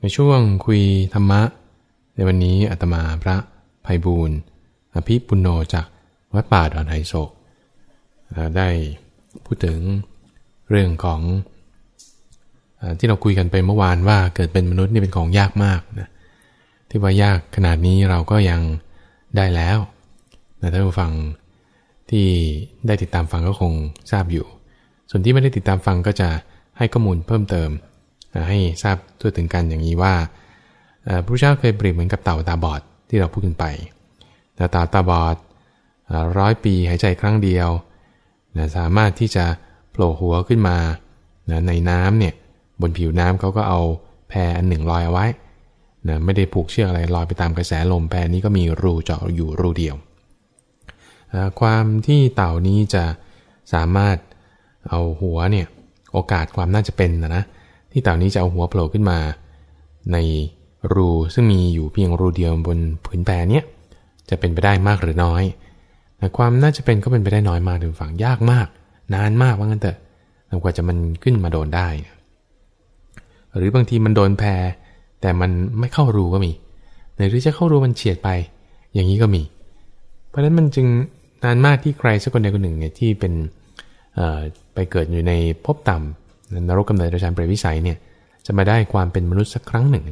ในช่วงคุยธรรมะ ในวันนี้อาตมาพระภัยบูรณ์อภิปุโนจากวัดป่าดอนไฮโศกได้พูดถึงเรื่องของที่เราคุยกันไปเมื่อวานว่าเกิดเป็นมนุษย์นี่เป็นของยากมากนะที่ว่ายากขนาดนี้เราก็ยังได้แล้วนะท่านผู้ฟังที่ได้ติดตามฟังก็คงทราบอยู่ ส่วนที่ไม่ได้ติดตามฟังก็จะให้ข้อมูลเพิ่มเติม ให้ทราบทั่วถึงกันอย่างนี้ว่าพระเจ้าเคยเปรียบเหมือนกับเต่าตาบอดที่เราพูดกันไปแต่เต่าตาบอดร้อยปีหายใจครั้งเดียวสามารถที่จะโผล่หัวขึ้นมาในน้ำเนี่ยบนผิวน้ำเขาก็เอาแพอันหนึ่งลอยเอาไว้นะไม่ได้ผูกเชือกอะไรลอยไปตามกระแสลมแพนี้ก็มีรูเจาะอยู่รูเดียว ความที่เต่านี้จะสามารถเอาหัวเนี่ยโอกาสความน่าจะเป็นนะนะ ที่เต่านี้จะเอาหัวโผล่ขึ้นมา ในรูซึ่งมีอยู่เพียงรูเดียวบนผืนแพเนี้ยจะเป็นไปได้มากหรือน้อยแต่ความน่าจะเป็นก็เป็นไปได้น้อยมากถึงฝั่งยากมาก นานมากว่างั้นเถอะกว่าจะมันขึ้นมาโดนได้ หรือบางทีมันโดนแพรแต่มันไม่เข้ารูก็มีหรือจะเข้ารูมันเฉียดไป อย่างนี้ก็มี เพราะฉะนั้นมันจึงนานมากที่ใครสักคนใดคนหนึ่งเนี่ยที่เป็นไปเกิดอยู่ในภพต่ำ นรกกำเนิดราชานเปรตวิสัยเนี่ยจะมาได้ความเป็นมนุษย์สักครั้งหนึ่ง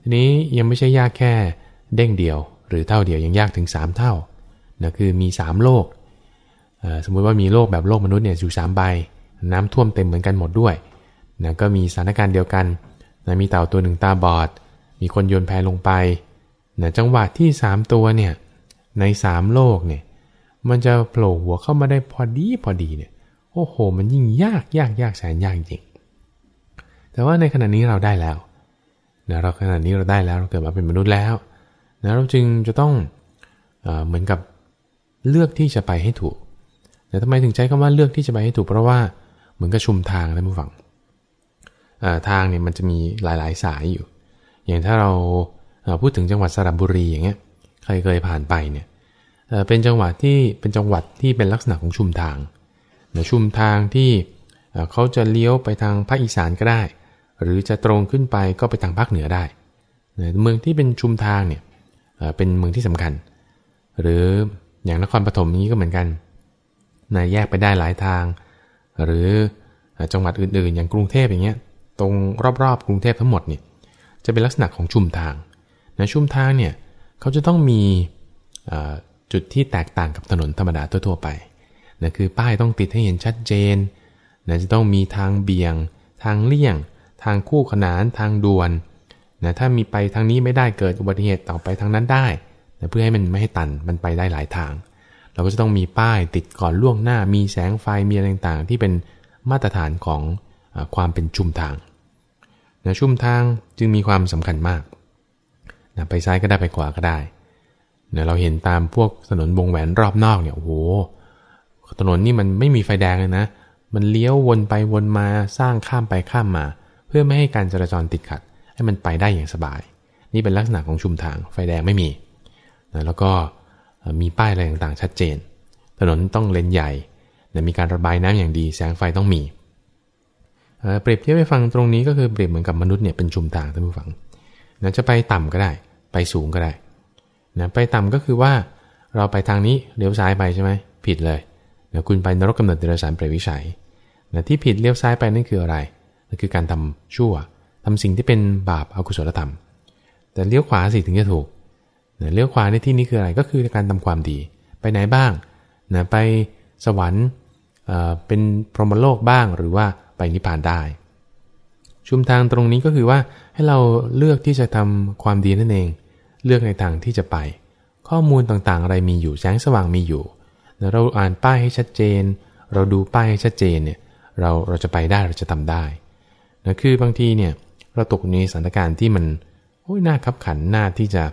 ทีนี้ยังไม่ใช่ยากแค่เด้งเดียว หรือเท่าเดียวยังยากถึง 3 เท่านะคือมี 3 โลก สมมุติว่ามีโลกแบบโลกมนุษย์เนี่ยอยู่3ใบ น้ำท่วมเต็มเหมือนกันหมดด้วยนะก็มีสถานการณ์เดียวกันนะมีเต่าตัวหนึ่งตาบอด มีคนโยนแพลงไปนะจังหวะที่ 3 ตัวเนี่ยใน 3 โลกเนี่ยมันจะโผล่หัวเข้ามาได้พอดีพอดีเนี่ย อ้โห มันยิ่งยากยากยากแสนยากจริง แต่ว่าในขณะนี้เราได้แล้วนะเราขณะนี้เราได้แล้วเราเกิดมาเป็นมนุษย์แล้วนะเราจึงจะต้องเอเหมือนกับเลือกที่จะไปให้ถูก แต่ทำไมถึงใช้คำว่าเลือกที่จะไปให้ถูก เพราะว่าเหมือนกับชุมทางนะผู้ฟังทางเนี่ยมันจะมีหลายๆ สายอยู่ อย่างถ้าเราพูดถึงจังหวัดสระบุรีอย่างเงี้ย ใครเคยผ่านไปเนี่ยเป็นจังหวัดที่เป็นจังหวัดที่เป็นลักษณะของชุมทาง ชุมทางที่เขาจะเลี้ยวไปทางภาคอีสานก็ได้ หรือจะตรงขึ้นไปก็ไปทางภาคเหนือได้ เมืองที่เป็นชุมทางเนี่ยเป็นเมืองที่สำคัญ หรืออย่างนครปฐมนี้ก็เหมือนกันนะแยกไปได้หลายทาง หรือจังหวัดอื่นๆ อย่างกรุงเทพอย่างเงี้ยตรงรอบๆกรุงเทพทั้งหมดเนี่ยจะเป็นลักษณะของชุมทางนะชุมทางเนี่ยเขาจะต้องมีจุดที่แตกต่างกับถนนธรรมดาทั่วๆไป นะคือป้ายต้องติดให้เห็นชัดเจนนะจะต้องมีทางเบี่ยง ทางเลี่ยง ทางคู่ขนานทางด่วนนะถ้ามีไปทางนี้ไม่ได้เกิดอุบัติเหตุต่อไปทางนั้นได้นะเพื่อให้มันไม่ให้ตันมันไปได้หลายทาง เราก็จะต้องมีป้ายติดก่อนล่วงหน้า มีแสงไฟมีอะไรต่างๆ ที่เป็นมาตรฐานของอความเป็นชุมทางนะชุมทางจึงมีความสำคัญมากนะไปซ้ายก็ได้ไปขวาก็ได้นะเราเห็นตามพวกถนนวงแหวนรอบนอกเนี่ยโอ้โห ถนนนี่มันไม่มีไฟแดงเลยนะ มันเลี้ยววนไปวนมาสร้างข้ามไปข้ามมา เพื่อไม่ให้การจราจรติดขัด ให้มันไปได้อย่างสบาย นี่เป็นลักษณะของชุมทางไฟแดงไม่มีนะแล้วก็มีป้ายอะไรต่างๆชัดเจน ถนนต้องเลนใหญ่นะมีการระบายน้ำอย่างดีแสงไฟต้องมีเปรียบเทียบไปฟังตรงนี้ก็คือเปรียบเหมือนกับมนุษย์เนี่ยเป็นชุมทางท่านผู้ฟังนะจะไปต่ำก็ได้ ไปสูงก็ได้นะไปต่ำก็คือว่าเราไปทางนี้เลี้ยวซ้ายไปใช่ไหมผิดเลย นะคุณไปนรกกำเนิดเดรัจฉานเปรตวิชัยนะที่ผิดเลี้ยวซ้ายไปนั่นคืออะไรนั่นคือการทำชั่วทำสิ่งที่เป็นบาปอกุศลธรรม แต่เลี้ยวขวาสิถึงจะถูกนะเลี้ยวขวาในที่นี้คืออะไรก็คือการทำความดี ไปไหนบ้างนะไปสวรรค์เป็นพรหมโลกบ้างหรือว่าไปนิพพานได้ ชุมทางตรงนี้ก็คือว่าให้เราเลือกที่จะทำความดีนั่นเอง เลือกในทางที่จะไป ข้อมูลต่างๆ อะไรมีอยู่แสงสว่างมีอยู่ เราอ่านป้ายให้ชัดเจน เราดูป้ายให้ชัดเจนเนี่ยเราเราจะไปได้เราจะทำได้นะคือบางทีเนี่ยเราตกในสถานการณ์ที่มันโอ้ยน่าขับขันน้าที่จะ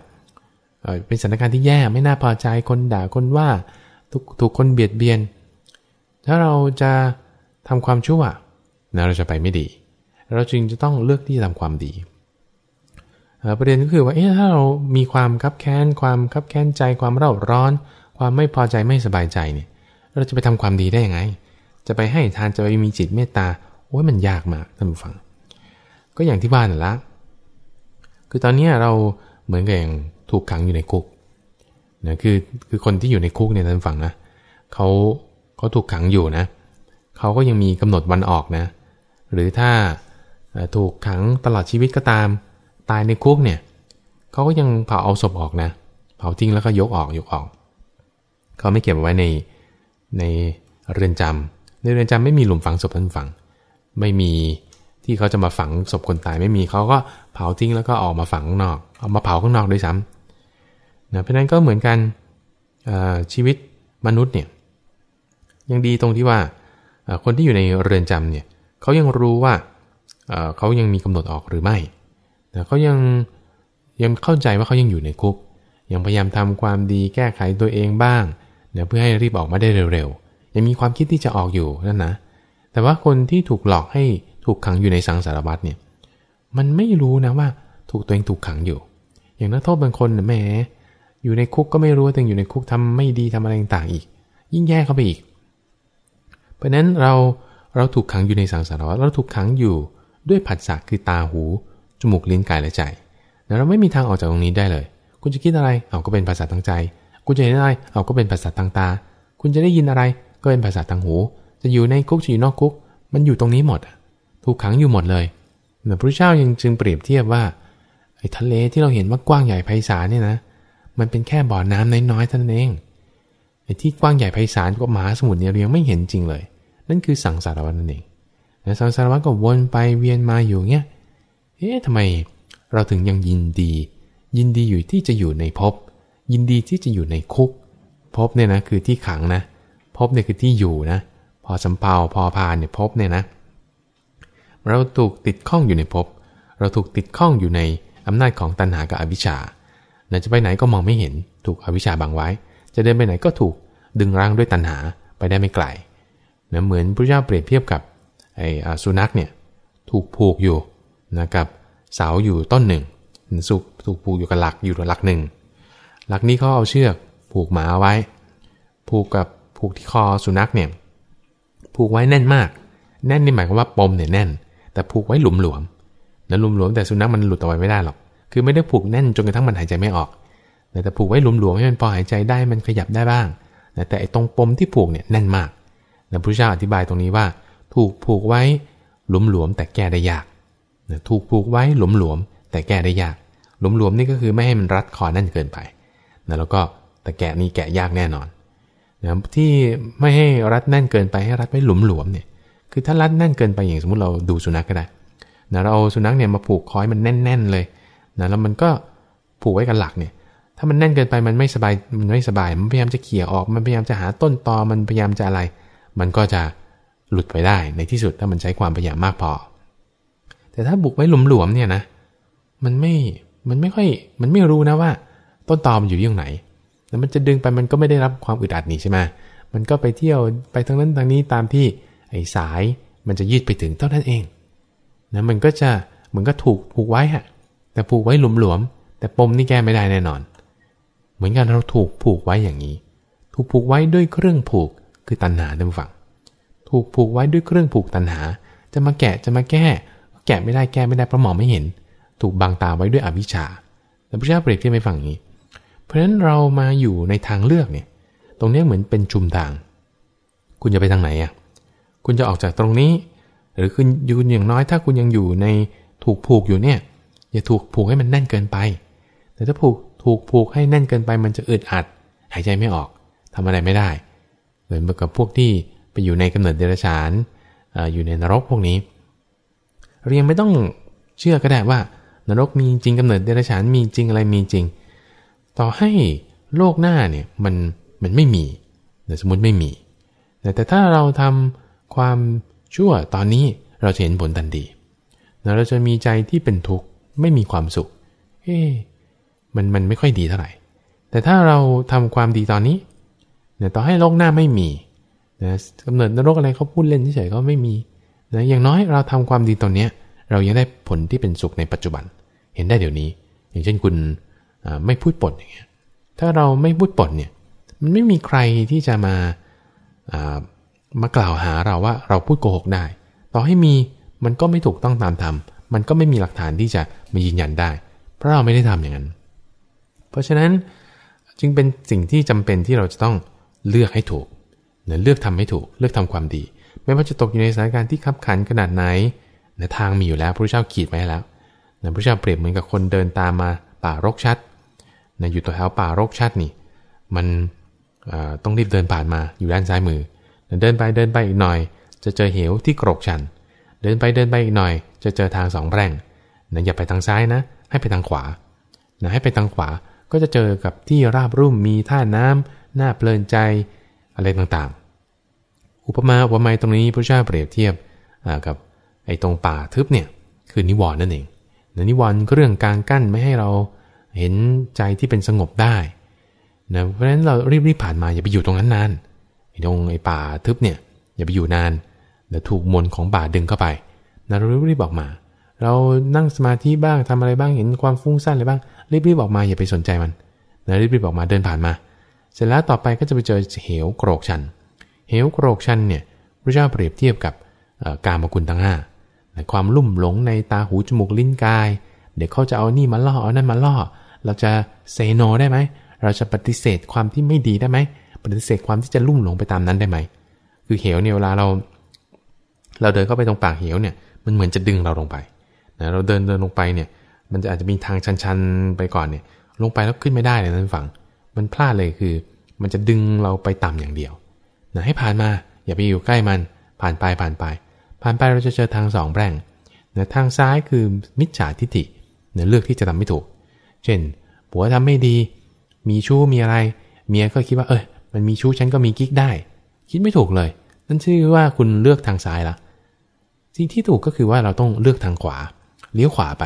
เป็นสถานการณ์ที่แย่ไม่น่าพอใจคนด่าคนว่าถูกถูกคนเบียดเบียน ถ้าเราจะทำความชั่วนะเราจะไปไม่ดี เราจึงจะต้องเลือกที่จะทำความดีประเด็นก็คือว่าเอ๊ะถ้าเรามีความคับแค้นความคับแค้นใจความเร่าร้อน ความไม่พอใจไม่สบายใจเนี่ย เราจะไปทำความดีได้ยังไง จะไปให้ทานจะไปมีจิตเมตตาโอ้ยมันยากมากท่านผู้ฟัง ก็อย่างที่บ้านน่ะละ คือตอนนี้เราเหมือนกับอย่างถูกขังอยู่ในคุกนะคือคือคนที่อยู่ในคุกเนี่ยท่านฟังนะเขาเขาถูกขังอยู่นะเขาก็ยังมีกำหนดวันออกนะ หรือถ้าถูกขังตลอดชีวิตก็ตาม ตายในคุกเนี่ยเขาก็ยังเผาเอาศพออกนะ เผาทิ้งแล้วก็ยกออกยกออก เขาไม่เก็บไว้ในในเรือนจำในเรือนจำไม่มีหลุมฝังศพท่านฝัง ไม่มีที่เขาจะมาฝังศพคนตายไม่มีเขาก็เผาทิ้งแล้วก็ออกมาฝังข้างนอก เอามาเผาข้างนอกด้วยซ้ำนะเพราะนั้นก็เหมือนกันชีวิตมนุษย์เนี่ยยังดีตรงที่ว่าคนที่อยู่ในเรือนจำเนี่ยเขายังรู้ว่าเขายังมีกำหนดออกหรือไม่แต่เขายังยังเข้าใจว่าเขายังอยู่ในคุก ยังพยายามทำความดีแก้ไขตัวเองบ้าง เนี่ยเพื่อให้รีบออกมาได้เร็วๆ ยังมีความคิดที่จะออกอยู่นั่นนะ แต่ว่าคนที่ถูกหลอกให้ถูกขังอยู่ในสังสารวัฏเนี่ย มันไม่รู้นะว่าถูกตัวเองถูกขังอยู่ อย่างนักโทษบางคนแหมอยู่ในคุกก็ไม่รู้ว่าตัวเองอยู่ในคุกทำไม่ดีทำอะไรต่างๆอีก ยิ่งแย่เข้าไปอีก เพราะนั้นเราเราถูกขังอยู่ในสังสารวัฏเราถูกขังอยู่ด้วยผัสสะคือตาหูจมูกลิ้นกายและใจเราไม่มีทางออกจากตรงนี้ได้เลย คุณจะคิดอะไร เอาก็เป็นภาษาทางใจ คุณจะเห็นอะไร เอาก็เป็นภาษาทางตา คุณจะได้ยินอะไร ก็เป็นภาษาทางหู จะอยู่ในคุกจะอยู่นอกคุก มันอยู่ตรงนี้หมด ถูกขังอยู่หมดเลยแต่พระเจ้ายังจึงเปรียบเทียบว่าไอ้ทะเลที่เราเห็นว่ากว้างใหญ่ไพศาลเนี่ยนะ มันเป็นแค่บ่อน้ำน้อยๆเท่านั้นเองไอ้ที่กว้างใหญ่ไพศาลกว่ามหาสมุทรเนี่ยเรายังไม่เห็นจริงเลย นั่นคือสังสารวัฏนั่นเองแต่สังสารวัฏก็วนไปเวียนมาอยู่เงี้ย เอ๊ะทำไมเราถึงยังยินดี ยินดีอยู่ที่จะอยู่ในภพ ยินดีที่จะอยู่ในคุกภพเนี่ยนะคือที่ขังนะภพเนี่ยคือที่อยู่นะ พอสำเภาพอพานเนี่ยภพเนี่ยนะ เราถูกติดข้องอยู่ในภพเราถูกติดข้องอยู่ในอำนาจของตัณหากับอวิชชาเราจะไปไหนก็มองไม่เห็น ถูกอวิชชาบังไว้ จะเดินไปไหนก็ถูกดึงรั้งด้วยตัณหาไปได้ไม่ไกลนะเหมือนพระเจ้าเปรียบเทียบกับไอ้สุนัขเนี่ยถูกผูกอยู่นะกับเสาอยู่ต้นหนึ่งสุกถูกผูกอยู่กับหลักอยู่กับหลักหนึ่ง หลักนี้เขาเอาเชือกผูกหมาไว้ ผูกกับผูกที่คอสุนัขเนี่ยผูกไว้แน่นมาก แน่นนี่หมายความว่าปมเนี่ยแน่น แต่ผูกไว้หลุมหลวมนะหลุมหลวมแต่สุนัขมันหลุดออกไปไม่ได้หรอก คือไม่ได้ผูกแน่นจนกระทั่งมันหายใจไม่ออก แต่ผูกไว้หลุมหลวมให้มันพอหายใจได้มันขยับได้บ้างแต่ไอ้ตรงปมที่ผูกเนี่ยแน่นมากนะพระเจ้าอธิบายตรงนี้ว่า ถูกผูกไว้หลุมหลวมแต่แก้ได้ยากถูกผูกไว้หลวมๆแต่แก้ได้ยาก หลวมๆนี่ก็คือไม่ให้มันรัดคอแน่นเกินไป นะแล้วก็แต่แกะนี่แกะยากแน่นอนนะที่ไม่ให้รัดแน่นเกินไปให้รัดไว้หลวมๆเนี่ยคือถ้ารัดแน่นเกินไปอย่างสมมติเราดูสุนัขก็ได้นะเราเอาสุนัขเนี่ยมาผูกคอยมันแน่น ๆเลยนะแล้วมันก็ผูกไว้กับหลักเนี่ย ถ้ามันแน่นเกินไปมันไม่สบายมันไม่สบาย มันพยายามจะเขี่ยออก มันพยายามจะหาต้นตอมันพยายามจะอะไร มันก็จะหลุดไปได้ในที่สุดถ้ามันใช้ความพยายามมากพอ แต่ถ้าบุกไว้หลวมๆเนี่ยนะ มันไม่มันไม่ค่อยมันไม่รู้นะว่า ต้นตอมันอยู่ที่ตรงไหน แล้วมันจะดึงไปมันก็ไม่ได้รับความอึดอัดนี่ใช่ไหมมันก็ไปเที่ยวไปทางนั้นทางนี้ตามที่ไอ้สายมันจะยืดไปถึงเท่านั้นเองนะมันก็จะมันก็ถูกผูกไว้ฮะแต่ผูกไว้หลวมๆแต่ปมนี่แก้ไม่ได้แน่นอน เหมือนกันเราถูกผูกไว้อย่างนี้ ถูกผูกไว้ด้วยเครื่องผูกคือตัณหาเดิมฝังถูกผูกไว้ด้วยเครื่องผูกตัณหา จะมาแกะจะมาแก้ แกะไม่ได้แก้ไม่ได้เพราะมองไม่เห็น ถูกบังตาไว้ด้วยอวิชชาแต่พระเจ้าเปรียบเทียบให้ฟังอย่างนี้ เพราะฉะนั้นเรามาอยู่ในทางเลือกเนี่ย ตรงนี้เหมือนเป็นจุมทาง คุณจะไปทางไหนอะ คุณจะออกจากตรงนี้ หรือคุณยืนอย่างน้อยถ้าคุณยังอยู่ในถูกผูกอยู่เนี่ย อย่าถูกผูกให้มันแน่นเกินไป แต่ถ้าผูกถูกผูกให้แน่นเกินไปมันจะอึดอัด หายใจไม่ออกทำอะไรไม่ได้ เหมือนกับพวกที่ไปอยู่ในกำเนิดเดรัจฉานอยู่ในนรกพวกนี้ เรายังไม่ต้องเชื่อก็ได้ว่านรกมีจริงกำเนิดเดรัจฉานมีจริงอะไรมีจริง ต่อให้โลกหน้าเนี่ยมันมันไม่มีสมมติไม่มี แต่ถ้าเราทำความชั่วตอนนี้เราจะเห็นผลทันทีเราจะมีใจที่เป็นทุกข์ไม่มีความสุข เอ๊มันมันไม่ค่อยดีเท่าไหร่ แต่ถ้าเราทำความดีตอนนี้เนี่ยต่อให้โลกหน้าไม่มีนะกำเนิดนรกอะไรเขาพูดเล่นเฉยๆก็ไม่มีนะอย่างน้อยเราทำความดีตรงนี้เรายังได้ผลที่เป็นสุขในปัจจุบัน เห็นได้เดี๋ยวนี้ อย่างเช่นคุณ ไม่พูดปดอย่างเงี้ยถ้าเราไม่พูดปดเนี่ยมันไม่มีใครที่จะมามากล่าวหาเราว่าเราพูดโกหกได้ ต่อให้มีมันก็ไม่ถูกต้องตามธรรมมันก็ไม่มีหลักฐานที่จะมายืนยันได้ เพราะเราไม่ได้ทำอย่างนั้น เพราะฉะนั้นจึงเป็นสิ่งที่จำเป็นที่เราจะต้องเลือกให้ถูกนะเลือกทำให้ถูก เลือกทำความดี ไม่ว่าจะตกอยู่ในสถานการณ์ที่ขับขันขนาดไหนนทางมีอยู่แล้วพระเจ้าขีดไว้แล้วพระเจ้าเปรียบเหมือนกับคนเดินตามมา ป่ารกชัดนะอยู่ตัวแถวป่ารกชัดนี่ มันต้องรีบเดินผ่านมาอยู่ด้านซ้ายมือ เดินไปเดินไปอีกหน่อย จะเจอเหวที่กรกชัน เดินไปเดินไปอีกหน่อย จะเจอทางสองแพร่งนะอย่าไปทางซ้ายนะ ให้ไปทางขวานะให้ไปทางขวาก็จะเจอกับที่ราบรุ่มมีท่าน้ำน่าเพลินใจอะไรต่างๆ อุปมาอุปไมยตรงนี้พระเจ้าเปรียบเทียบกับไอ้ตรงป่าทึบเนี่ยคือนิวรณ์นั่นเองนิวรณ์เรื่องกางกั้นไม่ให้เรา เห็นใจที่เป็นสงบได้นะเพราะฉะนั้นเรารีบๆผ่านมาอย่าไปอยู่ตรงนั้นนานไอ้ตรงไอ้ป่าทึบเนี่ยอย่าไปอยู่นานเดี๋ยวถูกมนของป่าดึงเข้าไปนะเรารีบๆบอกมา เรานั่งสมาธิบ้างทำอะไรบ้างเห็นความฟุ้งซ่านอะไรบ้างรีบๆออกมาอย่าไปสนใจมันนะรีบๆออกมาเดินผ่านมา เสร็จแล้วต่อไปก็จะไปเจอเหวโกรกชัน เหวโกรกชันเนี่ยพระเจ้าเปรียบเทียบกับการมกุลทั้งห้าความลุ่มหลงในตาหูจมูกลิ้นกาย เด็กเขาจะเอานี่มาล่อเอานั่นมาล่อ เราจะเซโนได้ไหม เราจะปฏิเสธความที่ไม่ดีได้ไหม ปฏิเสธความที่จะลุ่มหลงไปตามนั้นได้ไหม คือเหวเนี่ยเวลาเรา เราเดินเข้าไปตรงปากเหวเนี่ย มันเหมือนจะดึงเราลงไปนะเราเดินเดินลงไปเนี่ย มันจะอาจจะมีทางชันๆไปก่อนเนี่ย ลงไปแล้วขึ้นไม่ได้เลยท่านฟัง มันพลาดเลยคือ มันจะดึงเราไปต่ำอย่างเดียวนะให้ผ่านมา อย่าไปอยู่ใกล้มัน ผ่านไปผ่านไป ผ่านไปเราจะเจอทางสองแบร่งนะทางซ้ายคือมิจฉาทิฏฐิเนี่ยเลือกที่จะทำไม่ถูก เช่น ผัวทำไม่ดี มีชู้มีอะไร เมียก็คิดว่า เออมันมีชู้ฉันก็มีกิ๊กได้ คิดไม่ถูกเลย นั่นชื่อว่าคุณเลือกทางซ้ายละสิ่งที่ถูกก็คือว่าเราต้องเลือกทางขวา เลี้ยวขวาไป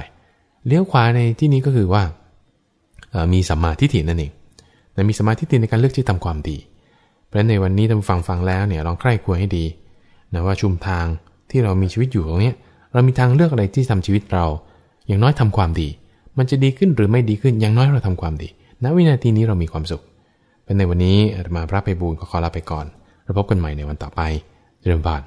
เลี้ยวขวาในที่นี้ก็คือว่ามีสัมมาทิฏฐินั่นเองแต่มีสัมมาทิฏฐิในการเลือกที่ทำความดี เพราะในวันนี้ท่านฟังฟังแล้วเนี่ยลองใคร่ควรให้ดีนะว่าชุมทางที่เรามีชีวิตอยู่ตรงนี้เรามีทางเลือกอะไรที่ทำชีวิตเรา อย่างน้อยทำความดี มันจะดีขึ้นหรือไม่ดีขึ้นอย่างน้อยเราทำความดี ณวินาทีนี้เรามีความสุข เป็นในวันนี้อาตมาพระไปบูร์ก็ขอลาไปก่อนเราพบกันใหม่ในวันต่อไปเริ่มบาน